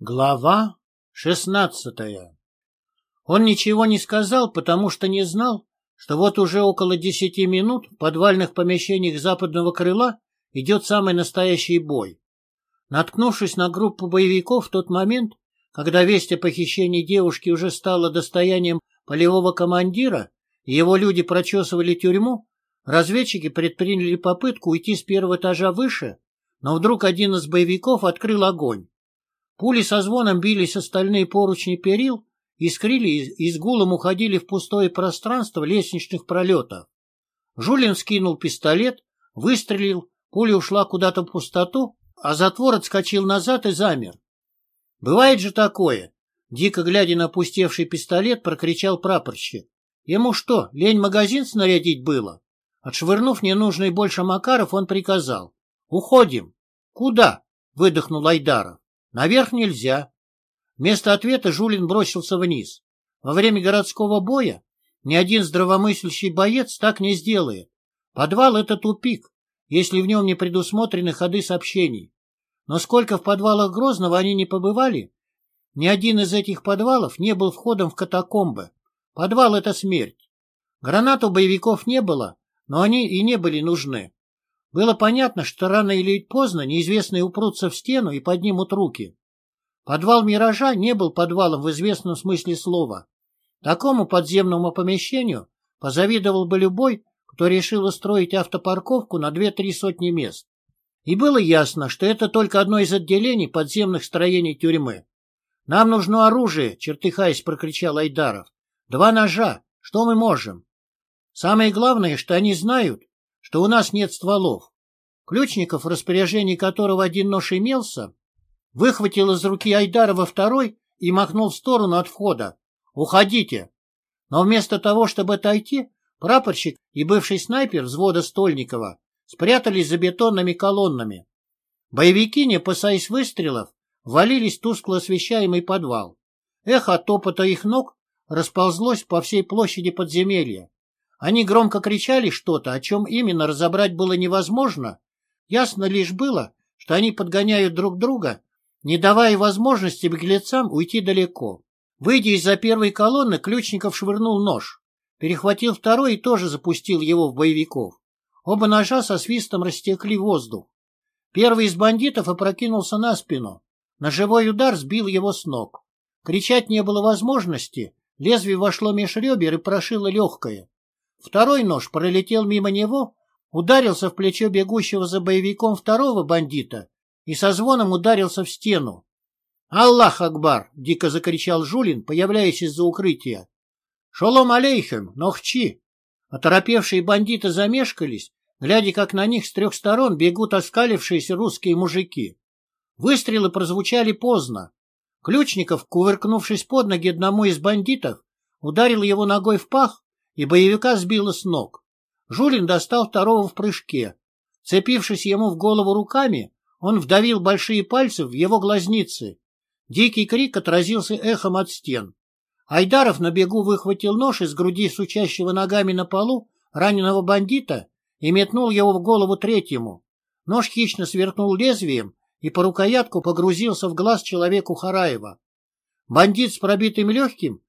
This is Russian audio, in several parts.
Глава шестнадцатая Он ничего не сказал, потому что не знал, что вот уже около десяти минут в подвальных помещениях западного крыла идет самый настоящий бой. Наткнувшись на группу боевиков в тот момент, когда весть о похищении девушки уже стала достоянием полевого командира, и его люди прочесывали тюрьму, разведчики предприняли попытку уйти с первого этажа выше, но вдруг один из боевиков открыл огонь. Пули со звоном бились о стальные поручни перил, искрили и с гулом уходили в пустое пространство лестничных пролетов. Жулин скинул пистолет, выстрелил, пуля ушла куда-то в пустоту, а затвор отскочил назад и замер. «Бывает же такое!» Дико глядя на опустевший пистолет, прокричал прапорщик. Ему что, лень магазин снарядить было? Отшвырнув ненужный больше Макаров, он приказал. «Уходим!» «Куда?» — выдохнул Айдаров. Наверх нельзя. Вместо ответа Жулин бросился вниз. Во время городского боя ни один здравомыслящий боец так не сделает. Подвал — это тупик, если в нем не предусмотрены ходы сообщений. Но сколько в подвалах Грозного они не побывали, ни один из этих подвалов не был входом в катакомбы. Подвал — это смерть. Гранат у боевиков не было, но они и не были нужны. Было понятно, что рано или поздно неизвестные упрутся в стену и поднимут руки. Подвал «Миража» не был подвалом в известном смысле слова. Такому подземному помещению позавидовал бы любой, кто решил устроить автопарковку на две-три сотни мест. И было ясно, что это только одно из отделений подземных строений тюрьмы. «Нам нужно оружие!» — чертыхаясь, прокричал Айдаров. «Два ножа! Что мы можем?» Самое главное, что они знают, что у нас нет стволов. Ключников, в распоряжении которого один нож имелся, выхватил из руки Айдарова второй и махнул в сторону от входа. «Уходите!» Но вместо того, чтобы отойти, прапорщик и бывший снайпер взвода Стольникова спрятались за бетонными колоннами. Боевики, не опасаясь выстрелов, валились в тускло освещаемый подвал. Эхо топота их ног расползлось по всей площади подземелья. Они громко кричали что-то, о чем именно разобрать было невозможно. Ясно лишь было, что они подгоняют друг друга, не давая возможности беглецам уйти далеко. Выйдя из-за первой колонны, Ключников швырнул нож, перехватил второй и тоже запустил его в боевиков. Оба ножа со свистом растекли воздух. Первый из бандитов опрокинулся на спину. Ножевой удар сбил его с ног. Кричать не было возможности, лезвие вошло меж ребер и прошило легкое. Второй нож пролетел мимо него, ударился в плечо бегущего за боевиком второго бандита и со звоном ударился в стену. «Аллах Акбар!» — дико закричал Жулин, появляясь из-за укрытия. «Шолом алейхем, нохчи!» Оторопевшие бандиты замешкались, глядя, как на них с трех сторон бегут оскалившиеся русские мужики. Выстрелы прозвучали поздно. Ключников, кувыркнувшись под ноги одному из бандитов, ударил его ногой в пах, и боевика сбило с ног. Жулин достал второго в прыжке. Цепившись ему в голову руками, он вдавил большие пальцы в его глазницы. Дикий крик отразился эхом от стен. Айдаров на бегу выхватил нож из груди сучащего ногами на полу раненого бандита и метнул его в голову третьему. Нож хищно сверкнул лезвием и по рукоятку погрузился в глаз человеку Хараева. Бандит с пробитым легким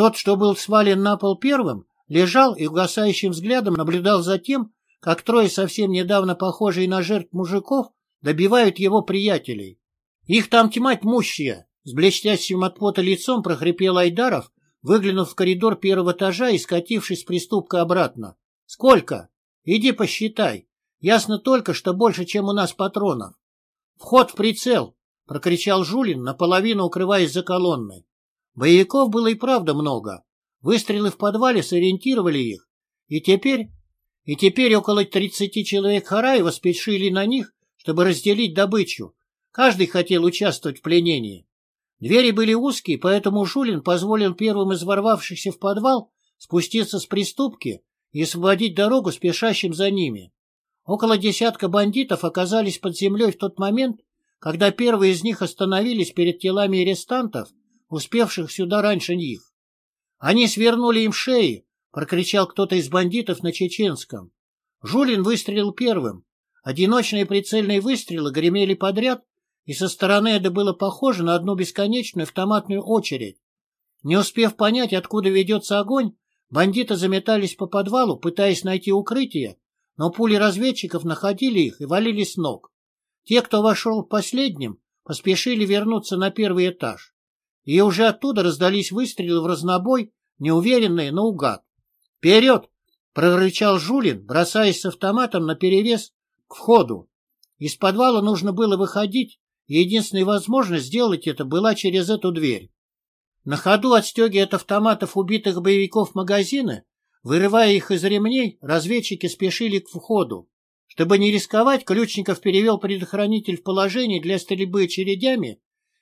тот, что был свален на пол первым, лежал и угасающим взглядом наблюдал за тем, как трое совсем недавно похожие на жертв мужиков добивают его приятелей. «Их там тьма тьмущая!» С блестящим от пота лицом прохрипел Айдаров, выглянув в коридор первого этажа и скатившись с приступка обратно. «Сколько? Иди посчитай. Ясно только, что больше, чем у нас патронов». «Вход в прицел!» — прокричал Жулин, наполовину укрываясь за колонной. Боевиков было и правда много. Выстрелы в подвале сориентировали их. И теперь... И теперь около тридцати человек Хараева спешили на них, чтобы разделить добычу. Каждый хотел участвовать в пленении. Двери были узкие, поэтому Жулин позволил первым из ворвавшихся в подвал спуститься с приступки и освободить дорогу спешащим за ними. Около десятка бандитов оказались под землей в тот момент, когда первые из них остановились перед телами арестантов успевших сюда раньше них. Они свернули им шеи, прокричал кто-то из бандитов на чеченском. Жулин выстрелил первым. Одиночные прицельные выстрелы гремели подряд, и со стороны это было похоже на одну бесконечную автоматную очередь. Не успев понять, откуда ведется огонь, бандиты заметались по подвалу, пытаясь найти укрытие, но пули разведчиков находили их и валили с ног. Те, кто вошел последним, поспешили вернуться на первый этаж. И уже оттуда раздались выстрелы в разнобой, неуверенные, наугад. «Вперед!» — прорычал Жулин, бросаясь с автоматом наперевес к входу. Из подвала нужно было выходить, и единственная возможность сделать это была через эту дверь. На ходу отстегивая от автоматов убитых боевиков магазины, вырывая их из ремней, разведчики спешили к входу. Чтобы не рисковать, Ключников перевел предохранитель в положение для стрельбы очередями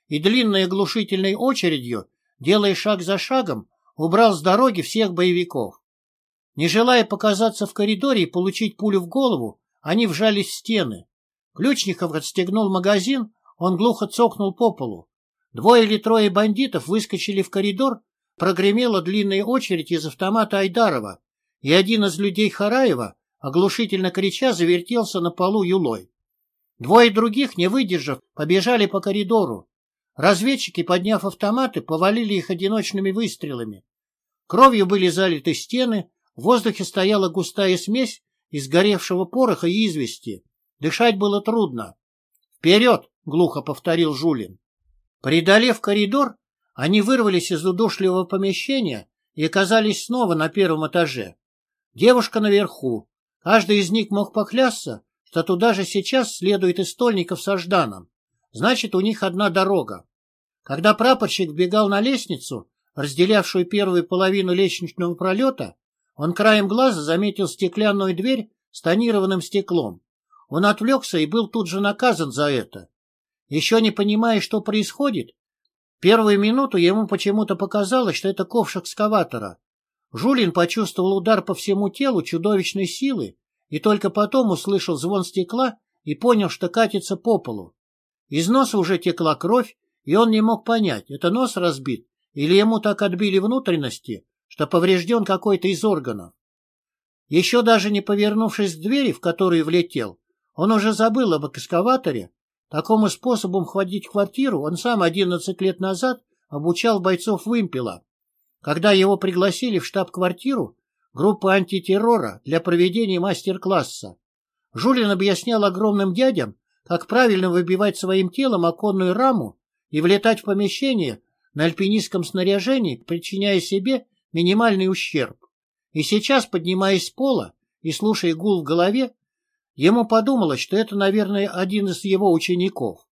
и длинной оглушительной очередью, делая шаг за шагом, убрал с дороги всех боевиков. Не желая показаться в коридоре и получить пулю в голову, они вжались в стены. Ключников отстегнул магазин, он глухо цокнул по полу. Двое или трое бандитов выскочили в коридор, прогремела длинная очередь из автомата Айдарова, и один из людей Хараева, оглушительно крича, завертелся на полу юлой. Двое других, не выдержав, побежали по коридору. Разведчики, подняв автоматы, повалили их одиночными выстрелами. Кровью были залиты стены, в воздухе стояла густая смесь из горевшего пороха и извести. Дышать было трудно. «Вперед!» — глухо повторил Жулин. Преодолев коридор, они вырвались из удушливого помещения и оказались снова на первом этаже. Девушка наверху. Каждый из них мог поклясться, что туда же сейчас следует из стольников со Жданом. Значит, у них одна дорога. Когда прапорщик бегал на лестницу, разделявшую первую половину лестничного пролета, он краем глаза заметил стеклянную дверь с тонированным стеклом. Он отвлекся и был тут же наказан за это. Еще не понимая, что происходит, первую минуту ему почему-то показалось, что это ковш экскаватора. Жулин почувствовал удар по всему телу чудовищной силы и только потом услышал звон стекла и понял, что катится по полу. Из носа уже текла кровь, и он не мог понять, это нос разбит или ему так отбили внутренности, что поврежден какой-то из органов. Еще даже не повернувшись к двери, в которую влетел, он уже забыл об экскаваторе. Такому способом в квартиру он сам 11 лет назад обучал бойцов вымпела. Когда его пригласили в штаб-квартиру группы антитеррора для проведения мастер-класса, Жулин объяснял огромным дядям, как правильно выбивать своим телом оконную раму и влетать в помещение на альпинистском снаряжении, причиняя себе минимальный ущерб. И сейчас, поднимаясь с пола и слушая гул в голове, Ему подумалось, что это, наверное, один из его учеников.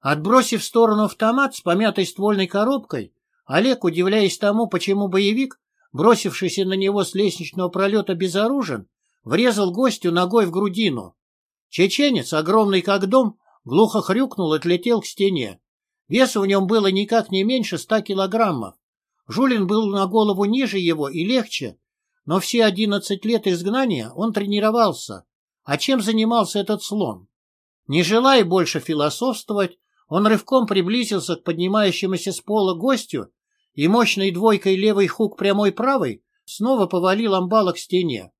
Отбросив в сторону автомат с помятой ствольной коробкой, Олег, удивляясь тому, почему боевик, бросившийся на него с лестничного пролета безоружен, врезал гостю ногой в грудину. Чеченец, огромный как дом, глухо хрюкнул и отлетел к стене. Веса в нем было никак не меньше ста килограммов. Жулин был на голову ниже его и легче, но все одиннадцать лет изгнания он тренировался, а чем занимался этот слон? Не желая больше философствовать, он рывком приблизился к поднимающемуся с пола гостю и мощной двойкой левой хук прямой правой снова повалил амбала к стене.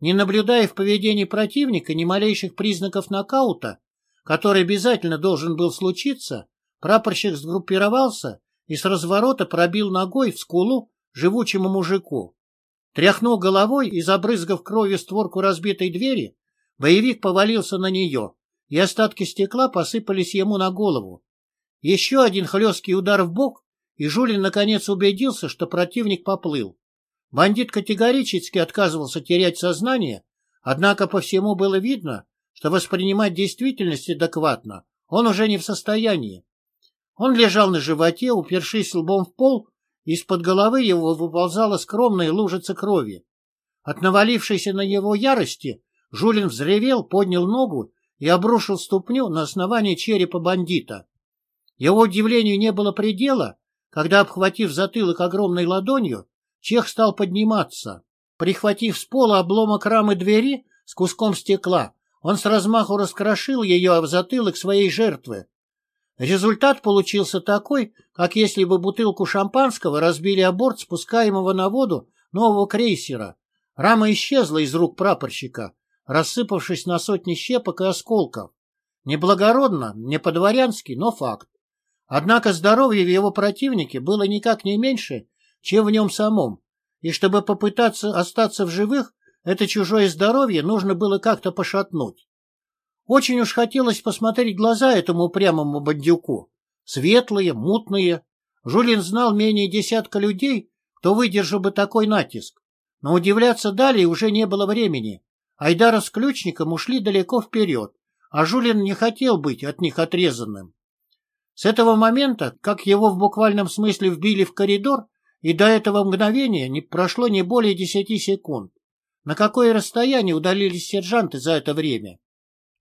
Не наблюдая в поведении противника ни малейших признаков нокаута, который обязательно должен был случиться, прапорщик сгруппировался и с разворота пробил ногой в скулу живучему мужику. Тряхнув головой и забрызгав кровью створку разбитой двери, Боевик повалился на нее, и остатки стекла посыпались ему на голову. Еще один хлесткий удар в бок, и Жулин наконец убедился, что противник поплыл. Бандит категорически отказывался терять сознание, однако по всему было видно, что воспринимать действительность адекватно он уже не в состоянии. Он лежал на животе, упершись лбом в пол, из-под головы его выползала скромная лужица крови. От навалившейся на него ярости Жулин взревел, поднял ногу и обрушил ступню на основание черепа бандита. Его удивлению не было предела, когда, обхватив затылок огромной ладонью, чех стал подниматься. Прихватив с пола обломок рамы двери с куском стекла, он с размаху раскрошил ее в затылок своей жертвы. Результат получился такой, как если бы бутылку шампанского разбили о борт спускаемого на воду нового крейсера. Рама исчезла из рук прапорщика, рассыпавшись на сотни щепок и осколков. Не благородно, не по-дворянски, но факт. Однако здоровье в его противнике было никак не меньше, чем в нем самом, и чтобы попытаться остаться в живых, это чужое здоровье нужно было как-то пошатнуть. Очень уж хотелось посмотреть глаза этому упрямому бандюку. Светлые, мутные. Жулин знал менее десятка людей, кто выдержал бы такой натиск. Но удивляться далее уже не было времени. Айдаров с ключником ушли далеко вперед, а Жулин не хотел быть от них отрезанным. С этого момента, как его в буквальном смысле вбили в коридор, и до этого мгновения не прошло не более десяти секунд. На какое расстояние удалились сержанты за это время?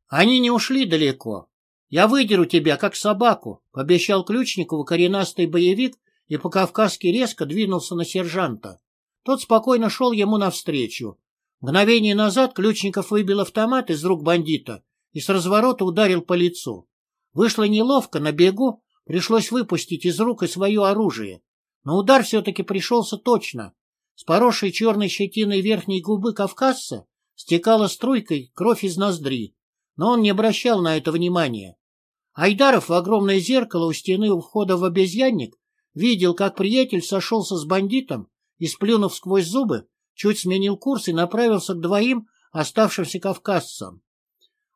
Они не ушли далеко. Я выдеру тебя, как собаку, — пообещал Ключникову коренастый боевик и по-кавказски резко двинулся на сержанта. Тот спокойно шел ему навстречу. Мгновение назад Ключников выбил автомат из рук бандита и с разворота ударил по лицу. Вышло неловко, на бегу, пришлось выпустить из рук и свое оружие. Но удар все-таки пришелся точно. С поросшей черной щетиной верхней губы кавказца стекала струйкой кровь из ноздри, но он не обращал на это внимания. Айдаров в огромное зеркало у стены у входа в обезьянник видел, как приятель сошелся с бандитом и, сплюнув сквозь зубы, чуть сменил курс и направился к двоим оставшимся кавказцам.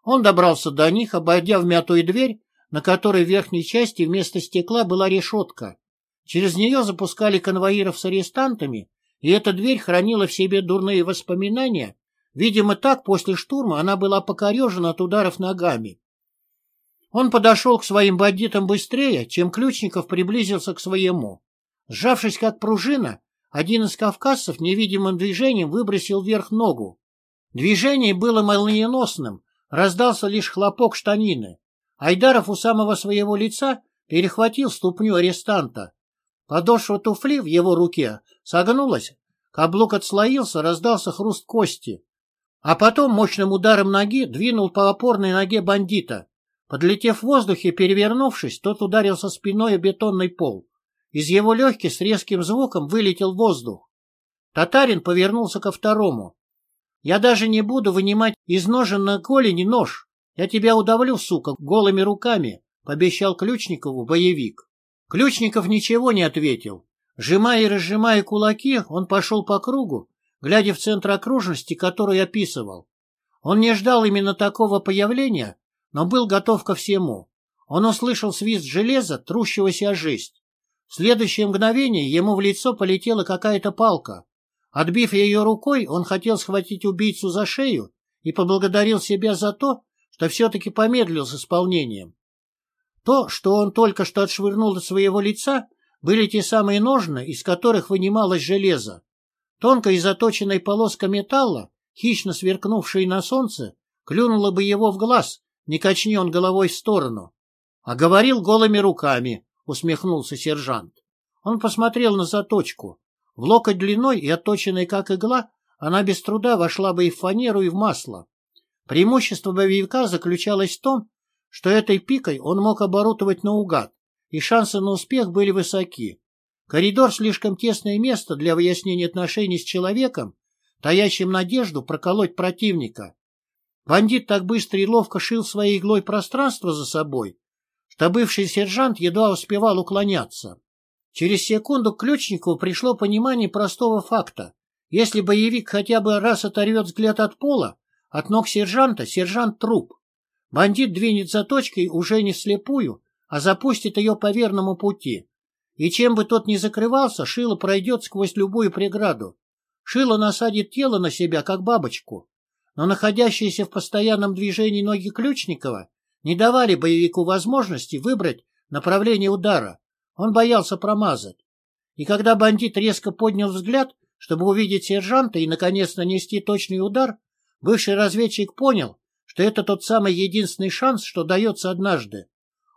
Он добрался до них, обойдя вмятую дверь, на которой в верхней части вместо стекла была решетка. Через нее запускали конвоиров с арестантами, и эта дверь хранила в себе дурные воспоминания. Видимо, так после штурма она была покорежена от ударов ногами. Он подошел к своим бандитам быстрее, чем Ключников приблизился к своему. Сжавшись как пружина, один из кавказцев невидимым движением выбросил вверх ногу. Движение было молниеносным, раздался лишь хлопок штанины. Айдаров у самого своего лица перехватил ступню арестанта. Подошва туфли в его руке согнулась, каблук отслоился, раздался хруст кости. А потом мощным ударом ноги двинул по опорной ноге бандита. Подлетев в воздухе, перевернувшись, тот ударился спиной о бетонный пол. Из его легких с резким звуком вылетел воздух. Татарин повернулся ко второму. «Я даже не буду вынимать из ножен на голени нож. Я тебя удавлю, сука, голыми руками», — пообещал Ключникову боевик. Ключников ничего не ответил. Сжимая и разжимая кулаки, он пошел по кругу, глядя в центр окружности, который описывал. Он не ждал именно такого появления, но был готов ко всему. Он услышал свист железа, трущегося о жесть. В следующее мгновение ему в лицо полетела какая-то палка. Отбив ее рукой, он хотел схватить убийцу за шею и поблагодарил себя за то, что все-таки помедлил с исполнением. То, что он только что отшвырнул от своего лица, были те самые ножны, из которых вынималось железо. Тонкая и заточенная полоска металла, хищно сверкнувшая на солнце, клюнула бы его в глаз, не качни он головой в сторону. А говорил голыми руками, усмехнулся сержант. Он посмотрел на заточку. В локоть длиной и отточенной как игла, она без труда вошла бы и в фанеру, и в масло. Преимущество боевика заключалось в том, что этой пикой он мог оборудовать наугад, и шансы на успех были высоки. Коридор — слишком тесное место для выяснения отношений с человеком, таящим надежду проколоть противника. Бандит так быстро и ловко шил своей иглой пространство за собой, что бывший сержант едва успевал уклоняться. Через секунду к Ключникову пришло понимание простого факта. Если боевик хотя бы раз оторвет взгляд от пола, от ног сержанта, сержант труп. Бандит двинет за точкой уже не слепую, а запустит ее по верному пути. И чем бы тот ни закрывался, Шило пройдет сквозь любую преграду. Шило насадит тело на себя, как бабочку но находящиеся в постоянном движении ноги Ключникова не давали боевику возможности выбрать направление удара. Он боялся промазать. И когда бандит резко поднял взгляд, чтобы увидеть сержанта и, наконец, нанести точный удар, бывший разведчик понял, что это тот самый единственный шанс, что дается однажды.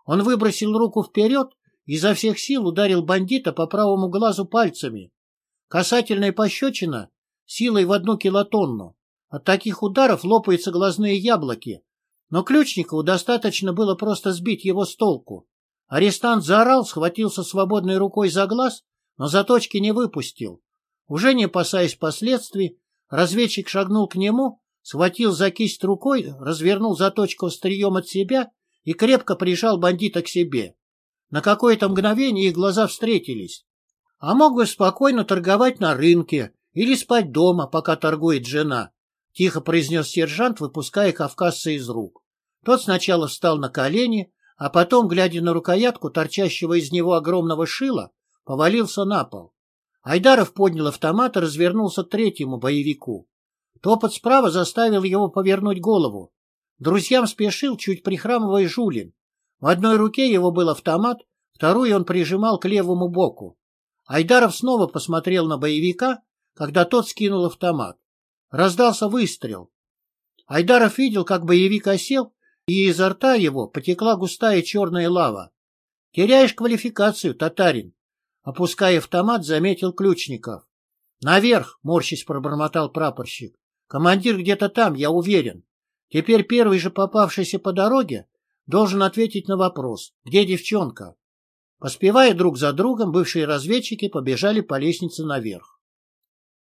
Он выбросил руку вперед изо всех сил ударил бандита по правому глазу пальцами. Касательная пощечина силой в одну килотонну. От таких ударов лопаются глазные яблоки. Но Ключникову достаточно было просто сбить его с толку. Арестант заорал, схватился свободной рукой за глаз, но заточки не выпустил. Уже не опасаясь последствий, разведчик шагнул к нему, схватил за кисть рукой, развернул заточку острием от себя и крепко прижал бандита к себе. На какое-то мгновение их глаза встретились. А мог бы спокойно торговать на рынке или спать дома, пока торгует жена, — тихо произнес сержант, выпуская кавказца из рук. Тот сначала встал на колени, а потом, глядя на рукоятку торчащего из него огромного шила, повалился на пол. Айдаров поднял автомат и развернулся к третьему боевику. Топот справа заставил его повернуть голову. Друзьям спешил, чуть прихрамывая Жулин. В одной руке его был автомат, вторую он прижимал к левому боку. Айдаров снова посмотрел на боевика, когда тот скинул автомат. Раздался выстрел. Айдаров видел, как боевик осел, и изо рта его потекла густая черная лава. — Теряешь квалификацию, татарин, Опуская автомат, заметил Ключников. «Наверх!» — морщись пробормотал прапорщик. «Командир где-то там, я уверен. Теперь первый же попавшийся по дороге должен ответить на вопрос, где девчонка?» Поспевая друг за другом, бывшие разведчики побежали по лестнице наверх.